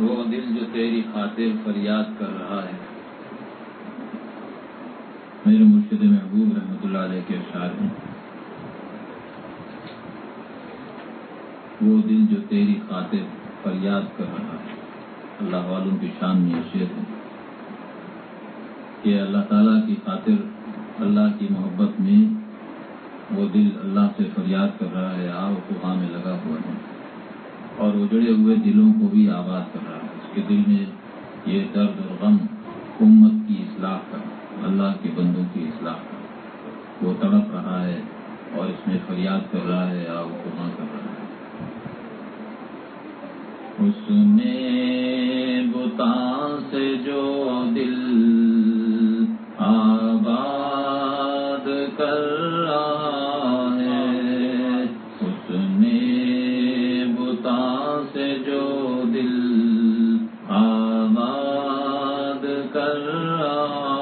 وہ دل جو تیری خاطر فریاد کر رہا ہے۔ میرے مرشد محبوب رحمۃ اللہ علیہ کے اشعار ہیں۔ وہ دل جو تیری خاطر فریاد کر رہا ہے۔ اللہ والوں کی شان میں شعر ہے۔ کہ اللہ تعالیٰ کی خاطر اللہ کی محبت میں وہ دل اللہ سے فریاد کر رہا ہے آب خواہ میں لگا ہوا ہے۔ اور اجڑے ہوئے دلوں کو بھی آباد کر رہا ہے۔ اس کے دل میں یہ درد اور غم امت کی اصلاح کا اللہ کے بندوں کی اصلاح کا وہ تڑپ رہا ہے اور اس میں فریاد کر رہا ہے آب خواہ کر رہا ہے۔ اس نے بتا سے جو دل آ رہا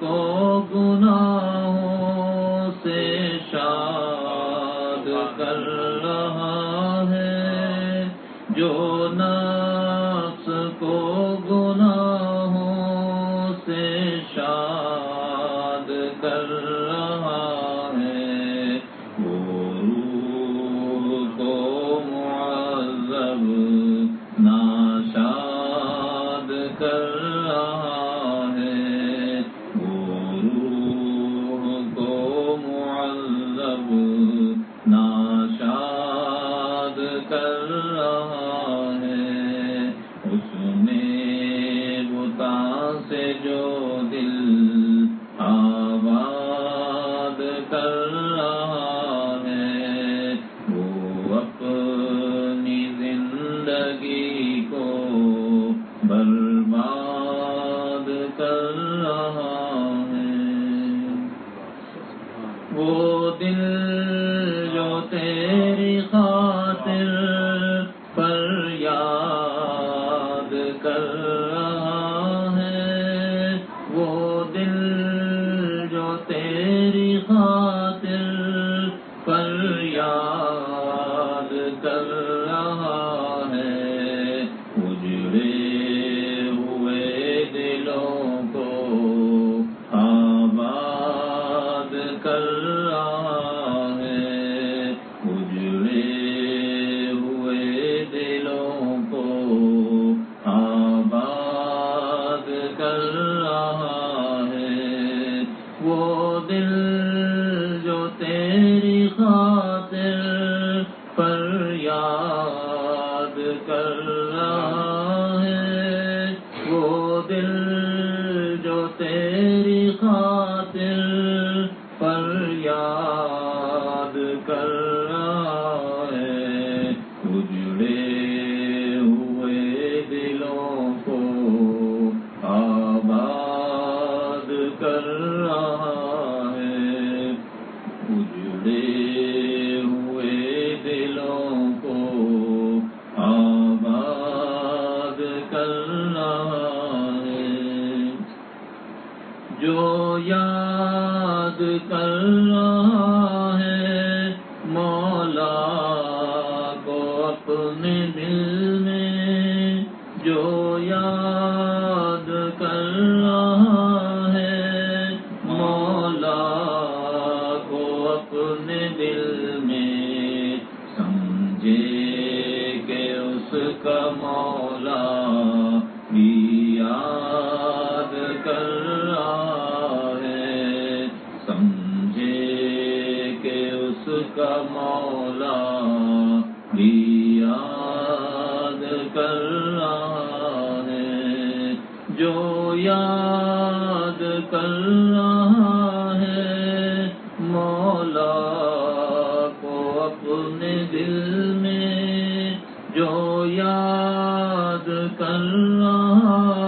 کو گناہ طریقہ کر اپنے دل میں جو یاد کر رہا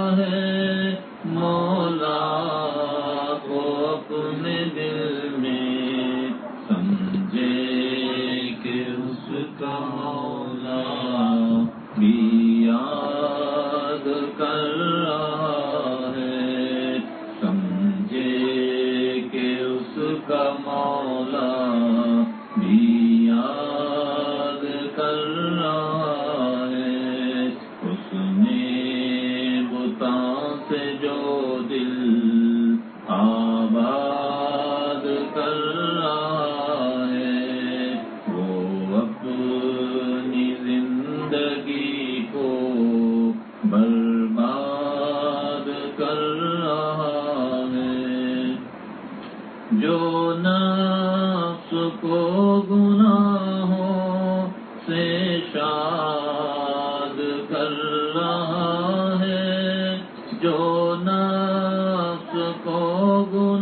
کو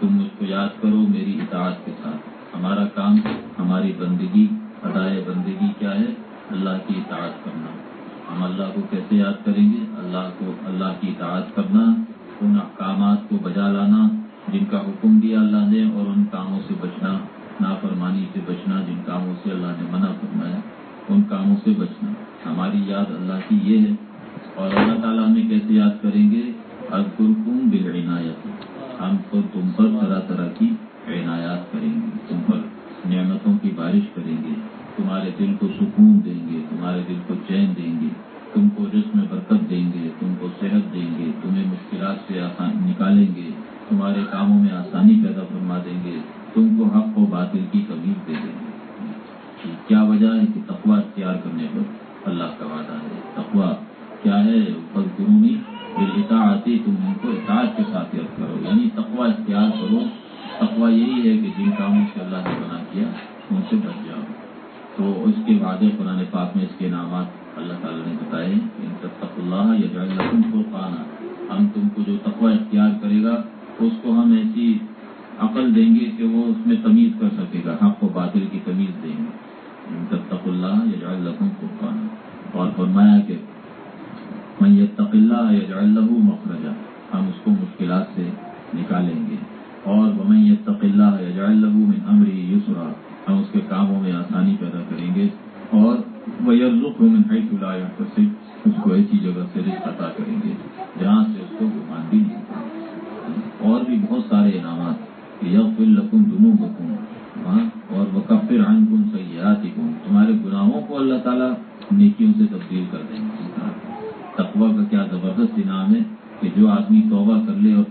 تم مجھ کو یاد کرو میری اطاعت کے ساتھ۔ ہمارا کام ہماری بندگی، ادائے بندگی کیا ہے؟ اللہ کی اطاعت کرنا۔ ہم اللہ کو کیسے یاد کریں گے؟ اللہ کو، اللہ کی اطاعت کرنا، ان احکامات کو بجا لانا، جن کا حکم دیا اللہ نے، اور ان کاموں سے بچنا، نافرمانی سے بچنا، جن کاموں سے اللہ نے منع فرمایا، ان کاموں سے بچنا۔ ہماری یاد اللہ کی یہ ہے۔ اور اللہ تعالیٰ ہمیں کیسے یاد کریں گے؟ اذکرکم بالعنایت۔ ہم تو تم پر طرح طرح کی عنایات کریں گے، تم پر۔ نعمتوں کی بارش کریں گے، تمہارے دل کو سکون دیں گے، تمہارے دل کو چین دیں گے، تم کو جسم میں برکت دیں گے، تم کو صحت دیں گے، تمہیں مشکلات سے آسان نکالیں گے، تمہارے کاموں میں آسانی پیدا فرما دیں گے، تم کو حق و باطل کی تمیز دے دیں گے۔ کیا وجہ ہے کہ تقوا اختیار کرنے پر اللہ کا وعدہ ہے؟ تقوا کیا ہے؟ بس گرونی بلتا آتی تم ان کو اطاعت کے ساتھ یاد کرو یعنی تقوا اختیار کرو۔ تقوا یہی ہے کہ جن کاموں سے اللہ نے منع کیا، ان سے بچ جاؤ۔ تو اس کے وعدے قرآن پاک میں اس کے انعامات اللہ تعالیٰ نے بتائے ان تق اللہ یا جو تم کو پانا ہم تم کو جو تقوا اختیار کرے گا، اس کو ہم ایسی عقل دیں گے کہ وہ اس میں تمیز کر سکے گا، حق و باطل کی تمیز دیں گے۔ ان تق اللہ یا جو کو پانا اور فرمایا کہ میں یہ تقلّہ یا جو مخرجہ ہم اس کو مشکلات سے نکالیں گے۔ اور میں یہ تقلّہ یا جو من امری یسرا، ہم اس کے کاموں میں آسانی پیدا کریں گے اور وہ من حیث لا اس کو ایسی جگہ سے رزق عطا کریں گے جہاں سے اس کو گمان بھی نہیں اور بھی بہت سارے انعامات۔ یغفر لکم ذنوبکم ہاں، اور وکفر عنکم سیئاتکم۔ تمہارے گناہوں کو اللہ تعالیٰ نیکیوں سے تبدیل کر دیں گے۔ تقوی کا کیا زبردست انعام ہے کہ جو آدمی توبہ کر لے اور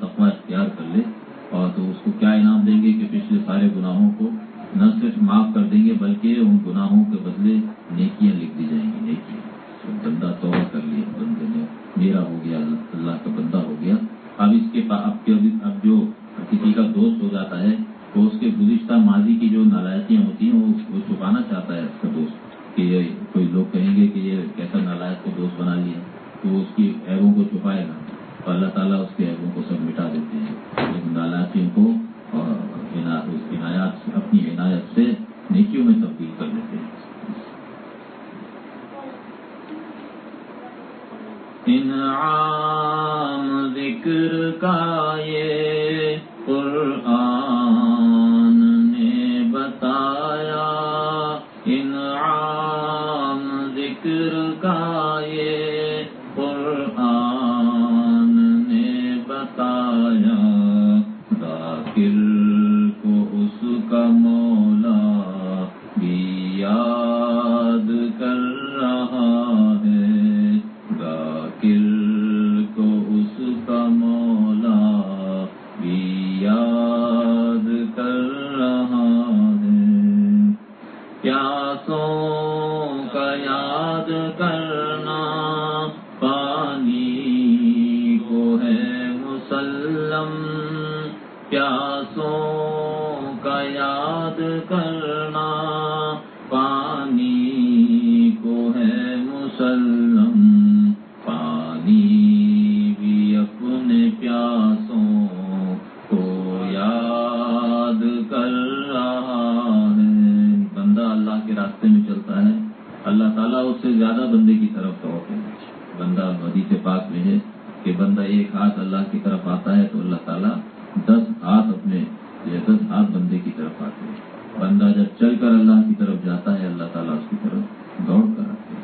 چل کر اللہ کی طرف جاتا ہے، اللہ تعالیٰ اس کی طرف دوڑ کر آتے ہیں۔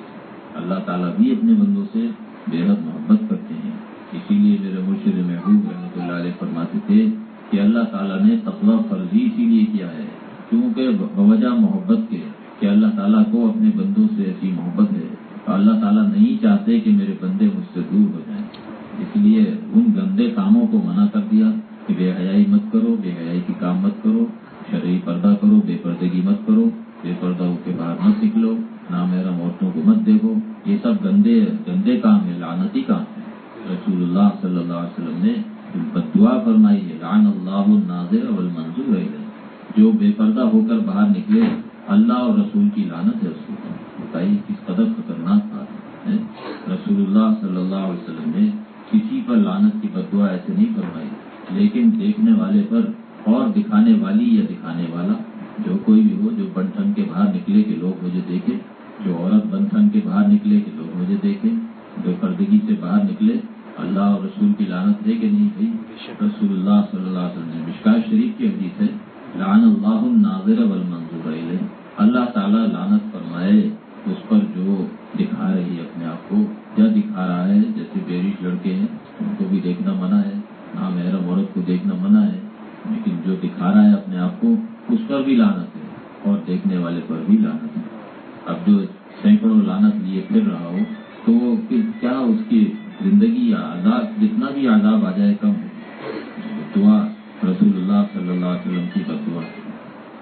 اللہ تعالیٰ بھی اپنے بندوں سے بے حد محبت کرتے ہیں۔ اسی لیے میرے مرشد محبوب رحمۃ اللہ علیہ فرماتے تھے کہ اللہ تعالیٰ نے تقوی فرضی اسی لیے کیا ہے۔ کیونکہ بوجہ محبت کے کہ اللہ تعالیٰ کو اپنے بندوں سے ایسی محبت ہے۔ اور اللہ تعالیٰ نہیں چاہتے کہ میرے بندے مجھ سے دور ہو جائیں اس لیے ان گندے کاموں کو منع کر دیا کہ بے حیائی مت کرو بے حیائی کی کام مت کرو شرعی پردہ کرو بے پردگی مت کرو بے پردہ ہو کے باہر مت نکلو نہ میرا عورتوں کو مت دیکھو یہ سب گندے گندے کام ہے لعنتی کام ہے رسول اللہ صلی اللہ علیہ وسلم نے بدعا فرمائی ہے لعن اللہ الناظر والمنظور ہے جو بے پردہ ہو کر باہر نکلے اللہ اور رسول کی لعنت ہے اس کو بتائیے کس قدر خطرناک بات ہے رسول اللہ صلی اللہ علیہ وسلم نے کسی پر لعنت کی بدعا ایسے نہیں فرمائی لیکن دیکھنے والے پر اور دکھانے والی یا دکھانے والا جو کوئی بھی ہو جو بن ٹھن کے باہر نکلے کہ لوگ مجھے دیکھے جو عورت بن ٹھن کے باہر نکلے کہ لوگ مجھے دیکھیں بے پردگی سے باہر نکلے اللہ اور رسول کی لعنت ہے کہ نہیں بھائی؟ رسول اللہ صلی اللہ علیہ وسلم نے مشکا شریف کی حدیث ہے لعن اللہ الناظر والمنظور علیہ اللہ تعالیٰ لعنت فرمائے، اس پر جو دکھا رہی ہے اپنے آپ کو، یا دکھا رہا ہے، جیسے بیرش لڑکے ہیں، ان کو بھی دیکھنا منع ہے، نہ محرم عورت کو دیکھنا منع ہے، لیکن جو دکھا رہا ہے اپنے آپ کو، اس پر بھی لعنت ہے، اور دیکھنے والے پر بھی۔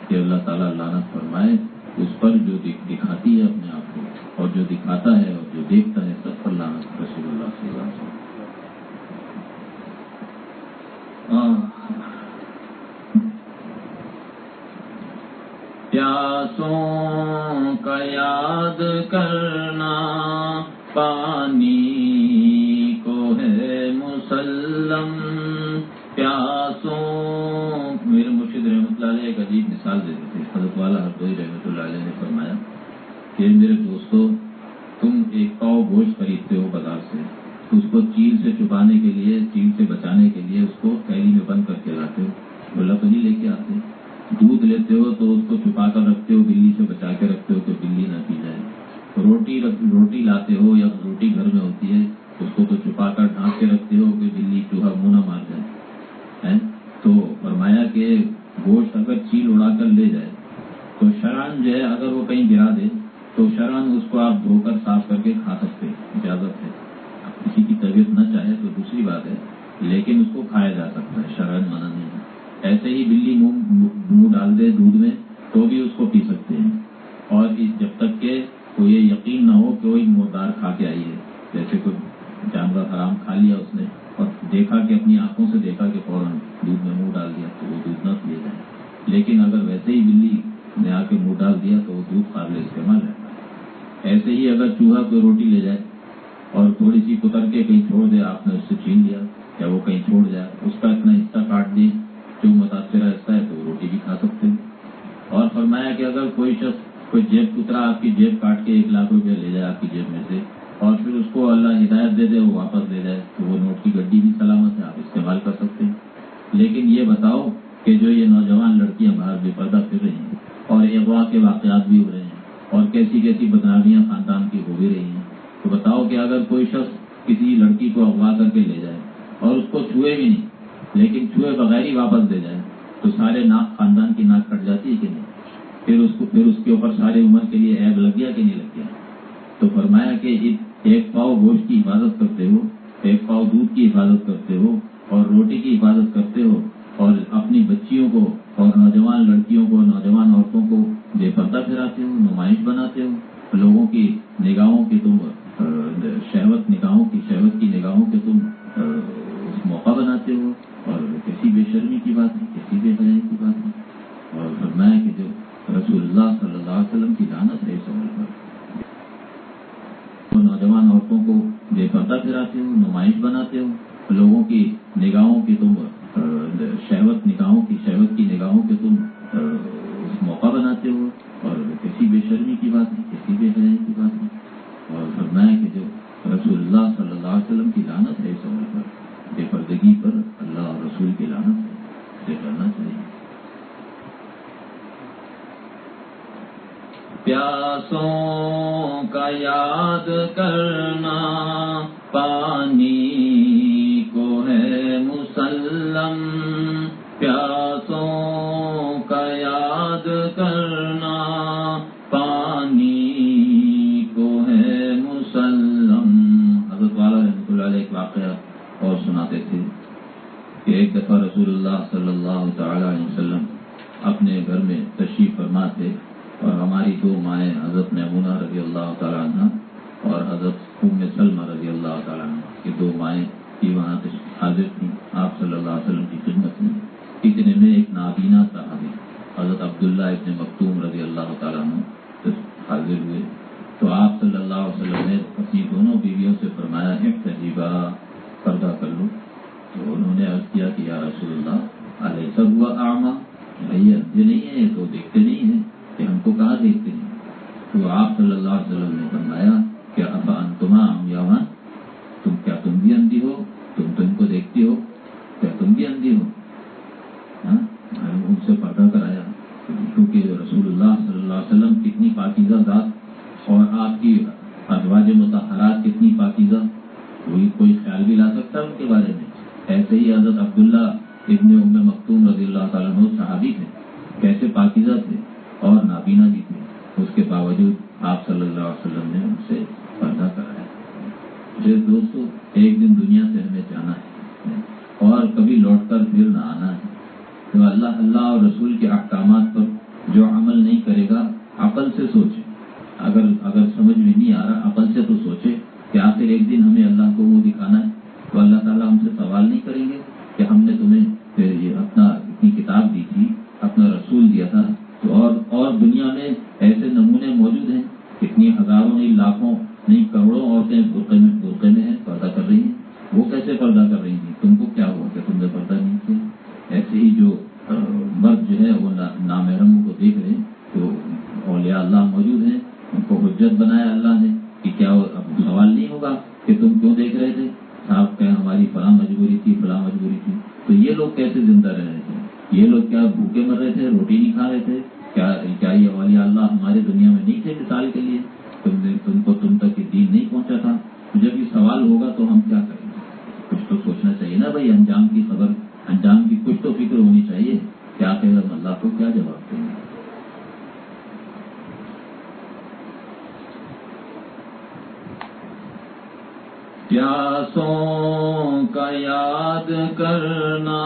کہ اللہ تعالیٰ لعنت فرمائے، اس پر جو دکھ- دکھاتی ہے اپنے آپ کو، اور جو دکھاتا ہے اور جو دیکھتا ہے، سب پر لعنت رسول اللہ صلی اللہ علیہ وسلم۔ پیاسوں کا یاد کرنا، پانی کو ہے مسلم۔ پیاسوں میرے مرشد ایک عجیب مثال دیتے تھے حضرت والا ہردوئی رحمۃ اللہ علیہ نے فرمایا کہ میرے دوستو، تم ایک پاؤ گوشت خریدتے ہو بازار سے۔ اس کو چیل سے چھپانے کے لیے، چیل سے بچانے کے لیے اس کو تھیلی میں بند کر کے لاتے ہو۔ بولا، تو نہیں لے کے آتے؟ دودھ لیتے ہو تو اس کو چھپا کر رکھتے ہو، بلی سے بچا کے رکھتے ہو کہ بلی نہ پی جائے۔ روٹی روٹی لاتے ہو یا روٹی گھر میں ہوتی ہے، اس کو تو چھپا کر ڈھانپ کے رکھتے ہو کہ بلی چوہا منہ نہ مار جائے۔ تو فرمایا کہ گوشت اگر چیل اڑا کر لے جائے تو شران جو ہے، اگر وہ کہیں گرا دے تو شران اس کو آپ دھو کر صاف کر کے کھا سکتے، اجازت ہے۔ اب کسی کی طبیعت نہ چاہے تو دوسری بات ہے، لیکن اس کو کھایا جا سکتا ہے شران منع نہیں ہے۔ ایسے ہی بلی منہ منہ ڈال دے، دودھ میں ہی اگر کوئی روٹی لے جائے اور تھوڑی سی کتر کے کہیں چھوڑ دے، آپ نے اس سے چھین لیا، یا وہ کہیں چھوڑ جائے، اس کا اتنا حصہ کاٹ دیں، جو متاثرہ حصہ ہے تو وہ روٹی بھی کھا سکتے ہیں۔ اور فرمایا کہ اگر کوئی شخص کوئی جیب کترا آپ کی جیب کاٹ کے ایک لاکھ روپیہ لے جائے آپ کی جیب میں سے، اور پھر اس کو اللہ ہدایت دے دے، وہ واپس دے جائے، تو وہ نوٹ کی گڈی بھی سلامت ہے، آپ استعمال کر سکتے ہیں۔ لیکن یہ بتاؤ کہ جو یہ نوجوان لڑکیاں باہر بے پردہ پھر رہی ہیں اور اغوا کے واقعات بھی ہو رہے ہیں اور کیسی کیسی کہ اگر کوئی شخص کسی لڑکی کو اغوا کر کے لے جائے اور اس کو چھوئے بھی نہیں، لیکن چھوئے بغیر ہی واپس دے جائے، تو سارے ناک خاندان کی ناک کٹ جاتی ہے کہ نہیں؟ پھر اس کو، پھر اس کے اوپر سارے عمر کے لیے عیب لگ گیا کہ نہیں لگ گیا؟ تو فرمایا کہ ایک پاؤ گوشت کی حفاظت کرتے ہو، ایک پاؤ دودھ کی حفاظت کرتے ہو اور روٹی کی حفاظت کرتے ہو اور اپنی بچیوں کو اور نوجوان لڑکیوں کو، نوجوان عورتوں کو بے پردہ پھراتے ہو، نمائش بناتے ہو، لوگوں کی نگاہوں کی تم شہوت نگاہوں کی، شہوت کی نگاہوں کے تم موقع بناتے ہو اور کسی بے شرمی کی بات نہیں، کسی بے حیائی کی بات نہیں۔ اور فرمایا کہ جو رسول اللہ صلی اللہ علیہ وسلم کی لانت ہے، اس عمل پر۔ نوجوان عورتوں کو بے پردہ پھراتے ہو، نمائش بناتے ہو، لوگوں کی نگاہوں کی تم شہوت نگاہوں کی، شہوت کی نگاہوں کے تم موقع بناتے ہو اور کسی بے شرمی کی بات نہیں کسی بے حیائی کی بات نہیں اور فرمایا کہ جو رسول اللہ صلی اللہ علیہ وسلم کی لانت ہے اس عمل پر بے پردگی پر اللہ اور رسول کی لانت ہے اسے کرنا چاہیے پیاسوں کا یاد کرنا پانی کو ہے مسلم پیاسوں کا یاد کرنا پانی کو ہے مسلم حضرت والا رحمۃ اللہ علیہ ایک واقعہ اور سناتے تھے کہ ایک دفعہ رسول اللہ صلی اللہ تعالی علیہ وسلم اپنے گھر میں تشریف فرما تھے ہماری دو مائیں، حضرت محمونہ رضی اللہ تعالیٰ عنہ اور حضرت ام سلمہ رضی اللہ تعالیٰ عنہ، یہ دو مائیں کی وہاں حاضر تھیں، آپ صلی اللہ علیہ وسلم کی خدمت میں۔ اتنے میں ایک نابینا صحابی حضرت عبداللہ ابن مکتوم رضی اللہ تعالیٰ عنہ حاضر ہوئے تو آپ صلی اللہ علیہ وسلم نے اپنی دونوں بیویوں سے فرمایا ایک تجیبہ پردہ کر لو تو انہوں نے عرض کیا کہ یا رسول اللہ علیہ سب ہوا آما بھائی اندھے نہیں ہیں تو دیکھتے نہیں ہیں کہ ہم کو کہاں دیکھتے ہیں تو آپ صلی اللہ علیہ وسلم نے فرمایا کہ ابا انتما یوان تم کیا تم بھی اندھی ہو تم تو ان کو دیکھتی ہو کیا تم بھی اندھی ہو ان سے پردہ کرایا کیونکہ رسول اللہ صلی اللہ علیہ وسلم کتنی پاکیزہ ذات اور آپ کی ازواج متحرات کتنی پاکیزہ کوئی کوئی خیال بھی لا سکتا ان کے بارے میں ایسے ہی حضرت عبداللہ ابن ام مختوم رضی اللہ تعالیٰ صحابی تھے کیسے پاکیزہ تھے اور نابینا بھی تھے اس کے باوجود آپ صلی اللہ علیہ وسلم نے ان سے پردہ کرایا۔ مجھے دوستو، ایک دن دنیا سے ہمیں جانا ہے۔ اور کبھی لوٹ کر پھر نہ آنا ہے۔ تو اللہ اللہ اور رسول کے احکامات پر جو عمل نہیں کرے گا، عقل سے سوچے۔ اگر اگر سمجھ میں نہیں آ رہا، عقل پیاسوں کا یاد کرنا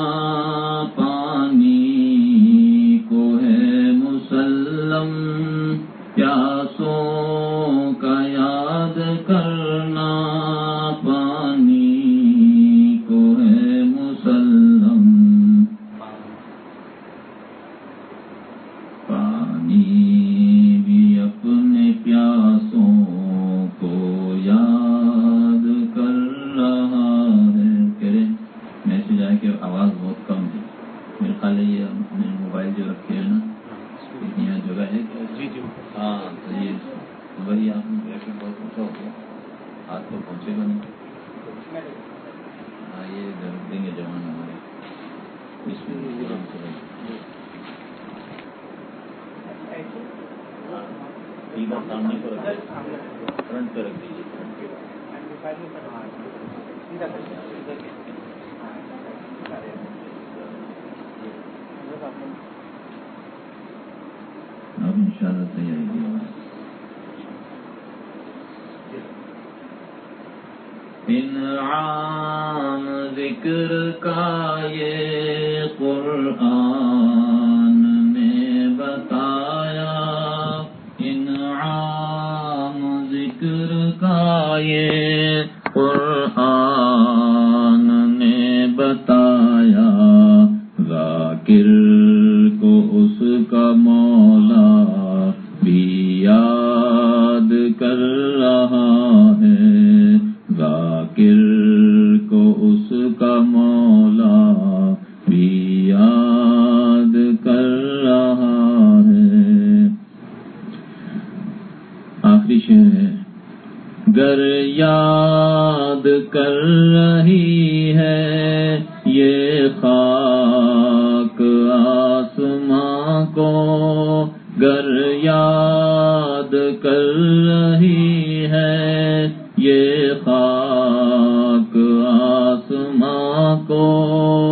اب ان شاء اللہ تیاری کی انعام ذکر کا یہ قرآن نے بتایا۔ ان انعام ذکر کا یہ قرآن نے بتایا۔ ذاکر کو اس کا موت کر رہی ہے۔ یہ خاک آسماں کو گر یاد کر رہی ہے۔ یہ خاک آسماں کو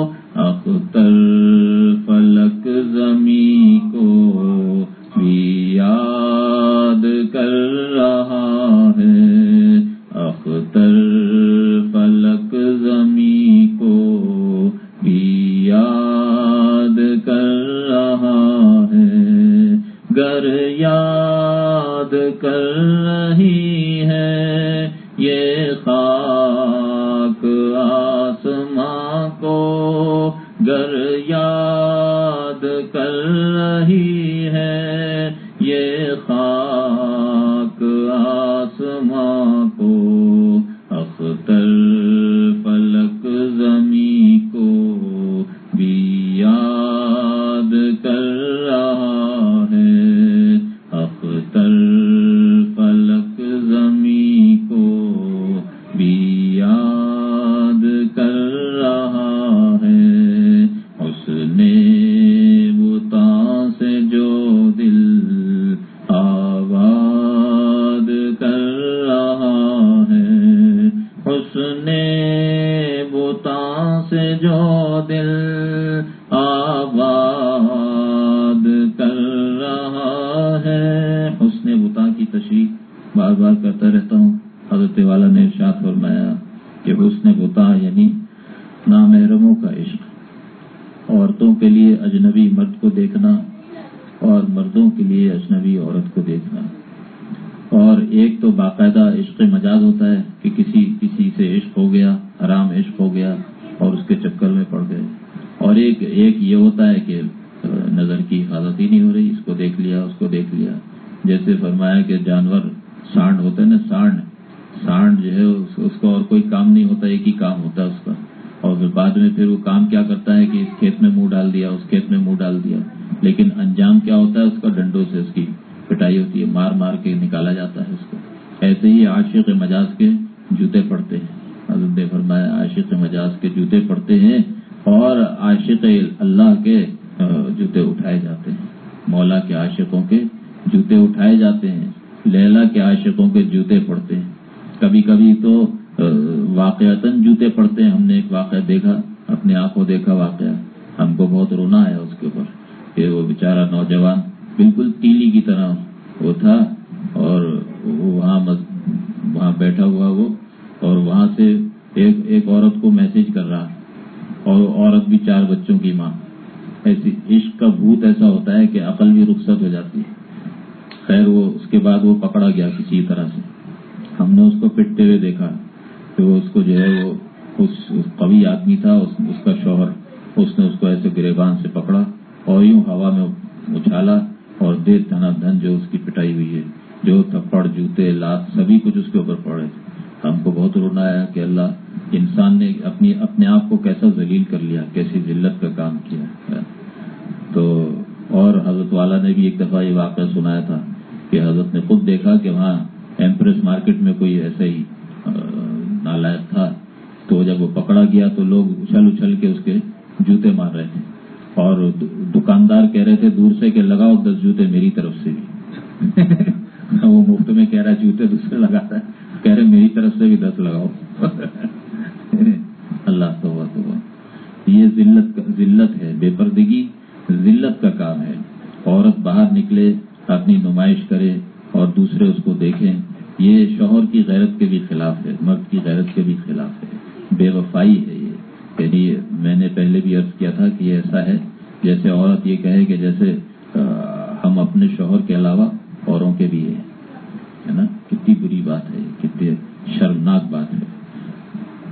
حضرت نے فرمایا، عاشق مجاز کے جوتے پڑتے ہیں اور عاشق اللہ کے جوتے اٹھائے جاتے ہیں۔ مولا کے عاشقوں کے جوتے اٹھائے جاتے ہیں، لیلا کے عاشقوں کے جوتے پڑتے ہیں۔ کبھی کبھی تو واقعات جوتے پڑتے ہیں۔ ہم نے ایک واقعہ دیکھا، اپنے آنکھوں دیکھا واقعہ۔ ہم کو بہت رونا آیا اس کے اوپر کہ وہ بیچارہ نوجوان بالکل تیلی کی طرح وہ تھا اور وہاں وہاں بیٹھا ہوا وہ اور وہاں سے ایک ایک عورت کو میسج کر رہا اور عورت بھی چار بچوں کی ماں۔ ایسی عشق کا بھوت ایسا ہوتا ہے کہ عقل بھی رخصت ہو جاتی ہے۔ خیر وہ اس کے بعد وہ پکڑا گیا کسی طرح سے۔ ہم نے اس کو پٹتے ہوئے دیکھا کہ وہ اس کو جو ہے وہ اس قوی آدمی تھا اس, اس کا شوہر۔ اس نے اس کو ایسے گریبان سے پکڑا اور یوں ہوا میں اچھالا اور دیر دھنا دھن جو اس کی پٹائی ہوئی ہے جو تھپڑ جوتے لات سبھی کچھ اس کے اوپر پڑے۔ ہم کو بہت رونا آیا کہ اللہ انسان نے اپنی اپنے آپ کو کیسا ذلیل کر لیا، کیسی ذلت کا کام کیا۔ تو اور حضرت والا نے بھی ایک دفعہ یہ واقعہ سنایا تھا کہ حضرت نے خود دیکھا کہ وہاں ایمپریس مارکیٹ میں کوئی ایسا ہی نالائق تھا۔ تو جب وہ پکڑا گیا تو لوگ اچھل اچھل کے اس کے جوتے مار رہے تھے۔ اور دکاندار کہہ رہے تھے دور سے کہ لگاؤ دس جوتے میری طرف سے بھی۔ وہ مفت میں کہہ رہا ہے، جوتے دوسرے لگاتا ہے۔ کہہ رہے میری طرف سے بھی دس لگاؤ۔ اللہ تو یہ ذلت ذلت ہے، بے پردگی ذلت کا کام ہے۔ عورت باہر نکلے، اپنی نمائش کرے اور دوسرے اس کو دیکھیں۔ یہ شوہر کی غیرت کے بھی خلاف ہے، مرد کی غیرت کے بھی خلاف ہے۔ بے وفائی ہے یہ۔ یعنی میں نے پہلے بھی عرض کیا تھا کہ یہ ایسا ہے، جیسے عورت یہ کہے کہ جیسے ہم اپنے شوہر کے علاوہ اوروں کے بھی ہیں۔ ہے نا؟ کتنی بری بات ہے کتنی شرمناک بات ہے۔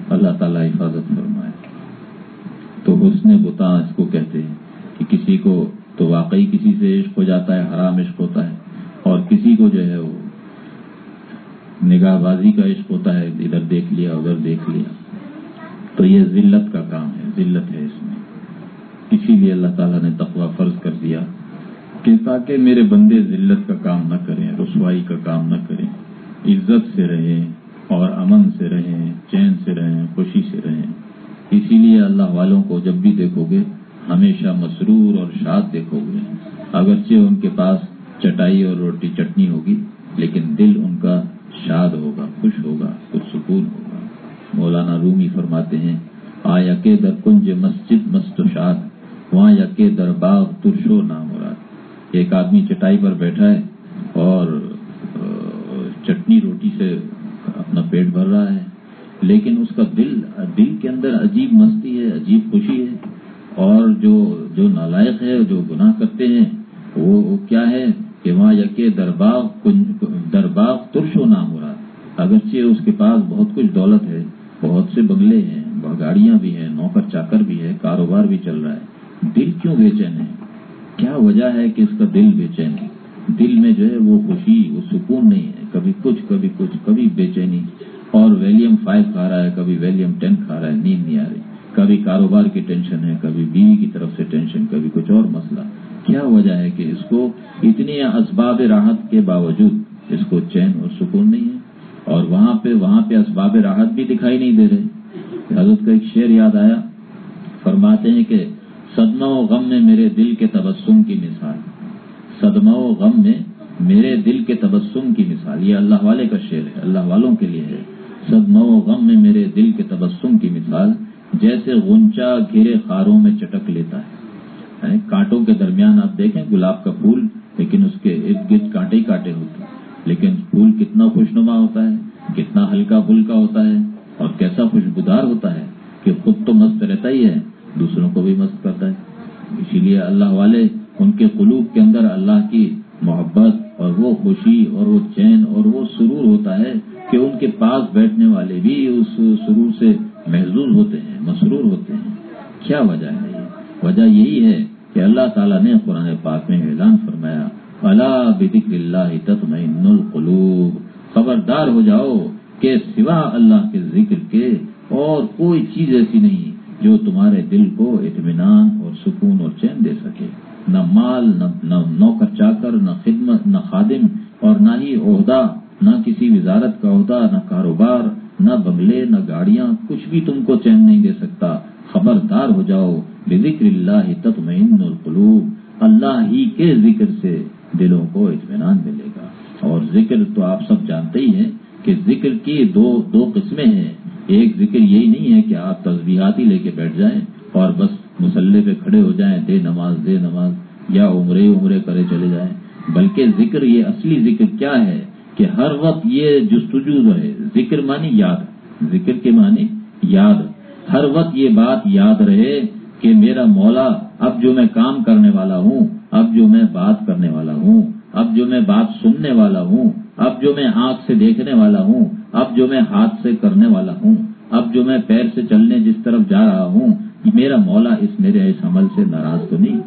اللہ تعالیٰ حفاظت فرمائے۔ تو حسن بتا، اس کو کہتے ہیں کہ کسی کو تو واقعی کسی سے عشق ہو جاتا ہے، حرام عشق ہوتا ہے، اور کسی کو جو ہے وہ نگاہ بازی کا عشق ہوتا ہے، ادھر دیکھ لیا، ادھر دیکھ لیا۔ تو یہ ذلت کا کام ہے، ذلت ہے اس میں۔ اسی لیے اللہ تعالیٰ نے تقوی فرض کر دیا۔ کہ تاکہ میرے بندے ذلت کا کام نہ کریں، رسوائی کا کام نہ کریں۔ عزت سے رہیں اور امن سے رہیں، چین سے رہیں، خوشی سے رہیں۔ اسی لیے اللہ والوں کو جب بھی دیکھو گے، ہمیشہ مسرور اور شاد دیکھو گے۔ اگرچہ ان کے پاس چٹائی اور روٹی چٹنی ہوگی، لیکن دل ان کا شاد ہوگا، خوش ہوگا کچھ سکون ہوگا۔ مولانا رومی فرماتے ہیں آ کے در کنج مسجد مست شاد وہاں یقے در باغ ترشو نام ایک آدمی چٹائی پر بیٹھا ہے اور چٹنی روٹی سے اپنا پیٹ بھر رہا ہے، لیکن اس کا دل دل کے اندر عجیب مستی ہے، عجیب خوشی ہے۔ اور جو جو نالائق ہے، جو گناہ کرتے ہیں، وہ کیا ہے کہ وہاں یقے درباغ درباغ ترش و نام ہو رہا اگرچہ اس کے پاس بہت کچھ دولت ہے، بہت سے بنگلے ہیں گاڑیاں بھی ہیں، نوکر چاکر بھی ہے کاروبار بھی چل رہا ہے۔ دل کیوں بے چین ہے؟ کیا وجہ ہے کہ اس کا دل بے چین دل میں جو ہے وہ خوشی، وہ سکون نہیں ہے۔ کبھی کچھ کبھی کچھ، کبھی بے چینی۔ اور ویلیم فائیو کھا رہا ہے، کبھی ویلیم ٹین کھا رہا ہے، نیند نہیں آ رہی۔ کبھی کاروبار کی ٹینشن ہے، کبھی بیوی کی طرف سے ٹینشن کبھی کچھ اور مسئلہ۔ کیا وجہ ہے کہ اس کو اتنی اسباب راحت کے باوجود اس کو چین اور سکون نہیں ہے؟ اور وہاں پہ وہاں پہ اسباب راحت بھی دکھائی نہیں دے رہے۔ حضرت کا ایک شعر یاد آیا۔ فرماتے ہیں کہ صدمہ و غم میں میرے دل کے تبسم کی مثال۔ صدمہ و غم میں میرے دل کے تبسم کی مثال۔ یہ اللہ والے کا شعر ہے، اللہ والوں کے لیے ہے۔ صدمہ و غم میں میرے دل کے تبسم کی مثال جیسے غنچا گھرے خاروں میں چٹک لیتا ہے۔ کانٹوں کے درمیان آپ دیکھیں، گلاب کا پھول، لیکن اس کے ارد گرد کانٹے ہی کانٹے ہوتے ہیں۔ لیکن پھول کتنا خوشنما ہوتا ہے، کتنا ہلکا پھلکا ہوتا ہے اور کیسا خوشبودار ہوتا ہے کہ خود تو مست رہتا ہی ہے۔ دوسروں کو بھی مست کرتا ہے۔ اسی لیے اللہ والے، ان کے قلوب کے اندر اللہ کی محبت اور وہ خوشی اور وہ چین اور وہ سرور ہوتا ہے کہ ان کے پاس بیٹھنے والے بھی اس سرور سے محظوظ ہوتے ہیں، مسرور ہوتے ہیں۔ کیا وجہ ہے یہ؟ وجہ یہی ہے کہ اللہ تعالیٰ نے قرآن پاک میں اعلان فرمایا اللہ بدک اللہ تطمئن القلوب خبردار ہو جاؤ کہ سوا اللہ کے ذکر کے اور کوئی چیز ایسی نہیں جو تمہارے دل کو اطمینان اور سکون اور چین دے سکے۔ نہ مال، نہ نوکر چاکر، نہ خدمت، نہ خادم اور نہ ہی عہدہ، نہ کسی وزارت کا عہدہ، نہ کاروبار، نہ بنگلے، نہ گاڑیاں، کچھ بھی تم کو چین نہیں دے سکتا۔ خبردار ہو جاؤ۔ بے ذکر اللہ تطمئن القلوب۔ اللہ ہی کے ذکر سے دلوں کو اطمینان ملے گا۔ اور ذکر تو آپ سب جانتے ہی ہیں کہ ذکر کی دو دو قسمیں ہیں۔ ایک ذکر یہی نہیں ہے کہ آپ تصویرات ہی لے کے بیٹھ جائیں اور بس مسلح پہ کھڑے ہو جائیں، دے نماز دے نماز، یا عمرے عمرے کرے چلے جائیں۔ بلکہ ذکر یہ اصلی ذکر کیا ہے کہ ہر وقت یہ جستجو ہے ذکر مانی یاد، ذکر کے معنی یاد۔ ہر وقت یہ بات یاد رہے کہ میرا مولا، اب جو میں کام کرنے والا ہوں، اب جو میں بات کرنے والا ہوں، اب جو میں بات سننے والا ہوں، اب جو میں آنکھ سے دیکھنے والا ہوں اب جو میں ہاتھ سے کرنے والا ہوں، اب جو میں پیر سے چلنے جس طرف جا رہا ہوں، میرا مولا اس میرے اس عمل سے ناراض تو نہیں۔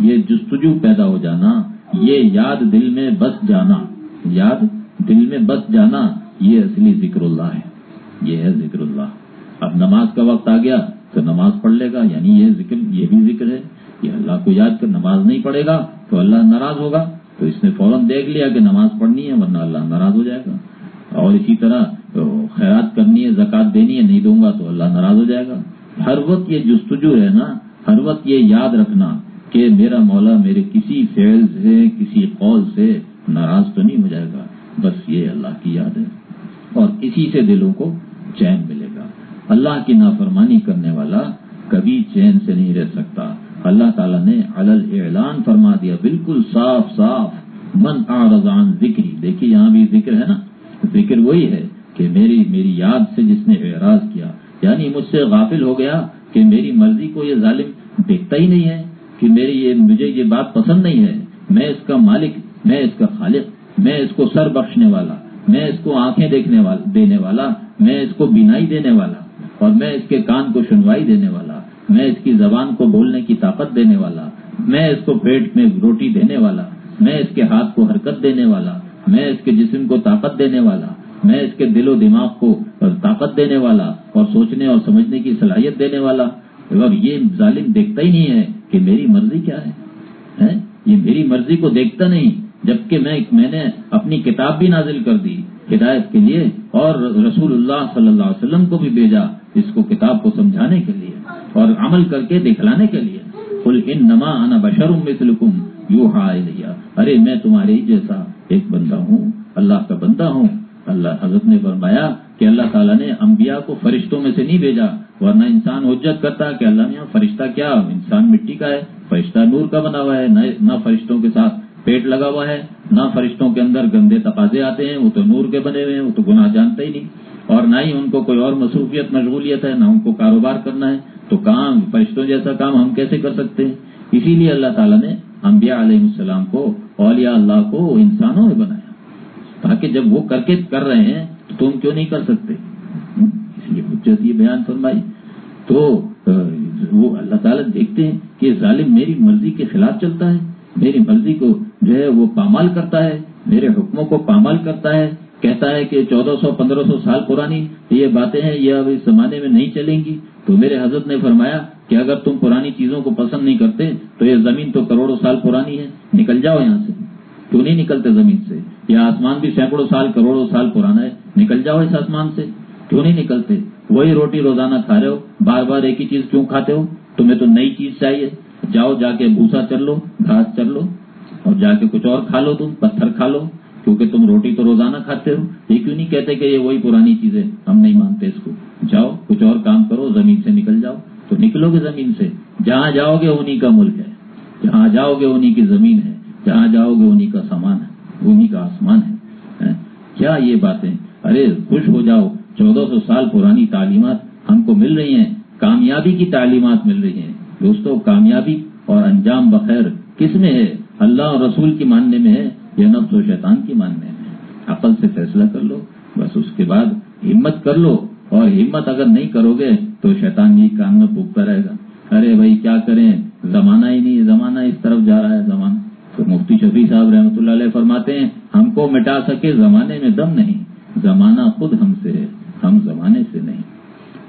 یہ جستجو پیدا ہو جانا، یہ یاد دل میں بس جانا۔ یاد دل میں بس جانا، یہ اصلی ذکر اللہ ہے۔ یہ ہے ذکر اللہ۔ اب نماز کا وقت آ گیا تو نماز پڑھ لے گا یعنی یہ ذکر، یہ بھی ذکر ہے۔ کہ اللہ کو یاد کر نماز نہیں پڑھے گا تو اللہ ناراض ہوگا۔ تو اس نے فوراً دیکھ لیا کہ نماز پڑھنی ہے، ورنہ اللہ ناراض ہو جائے گا۔ اور اسی طرح خیرات کرنی ہے زکات دینی ہے، نہیں دوں گا تو اللہ ناراض ہو جائے گا۔ ہر وقت یہ جستجو ہے نا ہر وقت یہ یاد رکھنا کہ میرا مولا میرے کسی فعل سے، کسی قول سے ناراض تو نہیں ہو جائے گا، بس یہ اللہ کی یاد ہے۔ اور اسی سے دلوں کو چین ملے گا۔ اللہ کی نافرمانی کرنے والا کبھی چین سے نہیں رہ سکتا۔ اللہ تعالیٰ نے علل اعلان فرما دیا، بالکل صاف صاف، من آرزان ذکری۔ دیکھیے یہاں بھی ذکر ہے نا۔ ذکر وہی ہے کہ میری میری یاد سے جس نے اعراض کیا یعنی مجھ سے غافل ہو گیا کہ میری مرضی کو یہ ظالم دیکھتا ہی نہیں ہے، کہ میری یہ مجھے یہ بات پسند نہیں ہے۔ میں اس کا مالک، میں اس کا خالق، میں اس کو سر بخشنے والا، میں اس کو آنکھیں دیکھنے والا دینے والا، میں اس کو بینائی دینے والا اور میں اس کے کان کو سنوائی دینے والا، میں اس کی زبان کو بولنے کی طاقت دینے والا، میں اس کو پیٹ میں روٹی دینے والا، میں اس کے ہاتھ کو حرکت دینے والا۔ میں اس کے جسم کو طاقت دینے والا، میں اس کے دل و دماغ کو طاقت دینے والا اور سوچنے اور سمجھنے کی صلاحیت دینے والا۔ اور یہ ظالم دیکھتا ہی نہیں ہے کہ میری مرضی کیا ہے یہ میری مرضی کو دیکھتا نہیں، جبکہ میں میں نے اپنی کتاب بھی نازل کر دی، ہدایت کے لیے اور رسول اللہ صلی اللہ علیہ وسلم کو بھی بھیجا اس کو کتاب کو سمجھانے کے لیے اور عمل کر کے دکھلانے کے لیے۔ کل ان نما انا بشرم مثلکم یو لیا ارے میں تمہارے جیسا ایک بندہ ہوں، اللہ کا بندہ ہوں۔ اللہ حضرت نے فرمایا کہ اللہ تعالیٰ نے انبیاء کو فرشتوں میں سے نہیں بھیجا، ورنہ انسان حجت کرتا کہ اللہ نے فرشتہ کیا۔ انسان مٹی کا ہے، فرشتہ نور کا بنا ہوا ہے۔ نہ فرشتوں کے ساتھ پیٹ لگا ہوا ہے، نہ فرشتوں کے اندر گندے تقاضے آتے ہیں، وہ تو نور کے بنے ہوئے ہیں، وہ تو گناہ جانتے ہی نہیں۔ اور نہ ہی ان کو کوئی اور مصروفیت، مشغولیت ہے، نہ ان کو کاروبار کرنا ہے۔ تو کام، فرشتوں جیسا کام ہم کیسے کر سکتے ہیں؟ اسی لیے اللہ تعالیٰ نے انبیاء علیہ السلام کو، اولیاء اللہ کو انسانوں میں بنایا۔ تاکہ جب وہ کر کے کر رہے ہیں، تو تم کیوں نہیں کر سکتے؟ اس لیے حجت یہ بیان فرمائی۔ تو وہ اللہ تعالیٰ دیکھتے ہیں کہ ظالم میری مرضی کے خلاف چلتا ہے، میری مرضی کو جو ہے وہ پامال کرتا ہے، میرے حکموں کو پامال کرتا ہے، کہتا ہے کہ چودہ سو، پندرہ سو سال پرانی یہ باتیں ہیں، یہ اب اس زمانے میں نہیں چلیں گی۔ تو میرے حضرت نے فرمایا کہ اگر تم پرانی چیزوں کو پسند نہیں کرتے تو یہ زمین تو کروڑوں سال پرانی ہے، نکل جاؤ یہاں سے۔ کیوں نہیں نکلتے زمین سے۔ یہ آسمان بھی سینکڑوں سال، کروڑوں سال پرانا ہے، نکل جاؤ اس آسمان سے۔ کیوں نہیں نکلتے۔ وہی روٹی روزانہ کھا رہے ہو بار بار ایک ہی چیز کیوں کھاتے ہو؟ تمہیں تو نئی چیز چاہیے۔ جاؤ، جا کے بھوسا چل لو، گھاس چل لو، اور جا کے کچھ اور کھا لو تم، پتھر کھا لو۔ کیونکہ تم روٹی تو روزانہ کھاتے ہو۔ یہ کیوں نہیں کہتے کہ یہ وہی پرانی چیز ہے ہم نہیں مانتے اس کو؟ جاؤ، کچھ اور کام کرو، زمین سے نکل جاؤ۔ تو نکلو گے زمین سے۔ جہاں جاؤ گے انہیں کا ملک ہے۔ جہاں جاؤ گے انہیں کی زمین ہے۔ جہاں جاؤ گے انہیں کا سامان ہے۔ انہیں کا آسمان ہے۔ کیا یہ باتیں؟ ارے، خوش ہو جاؤ۔ چودہ سو سال پرانی تعلیمات ہم کو مل رہی ہیں۔ کامیابی کی تعلیمات مل رہی ہیں۔ دوستوں کامیابی اور انجام بخیر کس میں ہے؟ اللہ اور رسول کی ماننے میں ہے یا نفس و شیطان کی ماننے میں عقل سے فیصلہ کر لو، بس اس کے بعد ہمت کر لو۔ اور ہمت اگر نہیں کرو گے تو شیطان یہ کام میں پوکتا رہے گا۔ ارے بھائی، کیا کریں؟ زمانہ ہی نہیں، زمانہ اس طرف جا رہا ہے، زمانہ۔ تو مفتی شفیع صاحب رحمۃ اللہ علیہ فرماتے ہیں، ہم کو مٹا سکے زمانے میں دم نہیں، زمانہ خود ہم سے ہے، ہم زمانے سے نہیں۔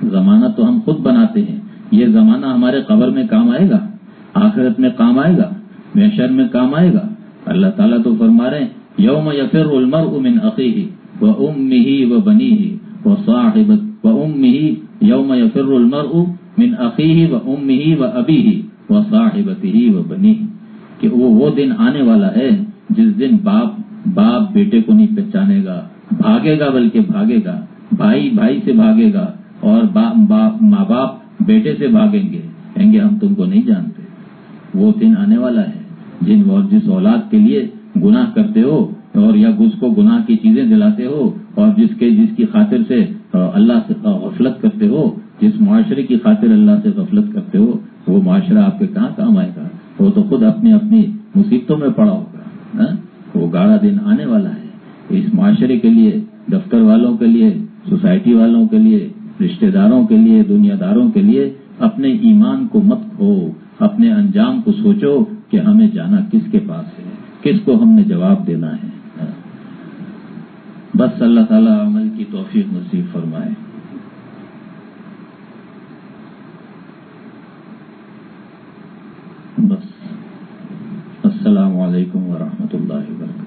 زمانہ تو ہم خود بناتے ہیں، یہ زمانہ ہمارے قبر میں کام آئے گا، آخرت میں کام آئے گا، محشر میں کام آئے گا۔ اللہ تعالیٰ تو فرما رہے ہیں، یوم یفر المر من عقی و ام ہی و بنی ہی و صاحب و ام ہی یوم یفر المر من عقی و ام ہی و ابی ہی و صاحبتی و بنی کہ وہ وہ دن آنے والا ہے جس دن باپ باپ بیٹے کو نہیں پہچانے گا، بھاگے گا بلکہ بھاگے گا، بھائی بھائی سے بھاگے گا اور ماں باپ بیٹے سے بھاگیں گے، کہیں گے ہم تم کو نہیں جانتے۔ وہ دن آنے والا ہے جن اور جس اولاد کے لیے گناہ کرتے ہو اور یا اس کو گناہ کی چیزیں دلاتے ہو اور جس کے جس کی خاطر سے اللہ سے غفلت کرتے ہو، جس معاشرے کی خاطر اللہ سے غفلت کرتے ہو وہ معاشرہ آپ کے کہاں کام آئے گا؟ وہ تو خود اپنی اپنی مصیبتوں میں پڑا ہوگا ہاں؟ وہ گاڑا دن آنے والا ہے۔ اس معاشرے کے لیے، دفتر والوں کے لیے، سوسائٹی والوں کے لیے، رشتہ داروں کے لیے، دنیا داروں کے لیے اپنے ایمان کو مت کھو، اپنے انجام کو سوچو کہ ہمیں جانا کس کے پاس ہے، کس کو ہم نے جواب دینا ہے۔ بس اللہ تعالیٰ عمل کی توفیق نصیب فرمائے۔ بس السلام علیکم ورحمۃ اللہ وبرکاتہ۔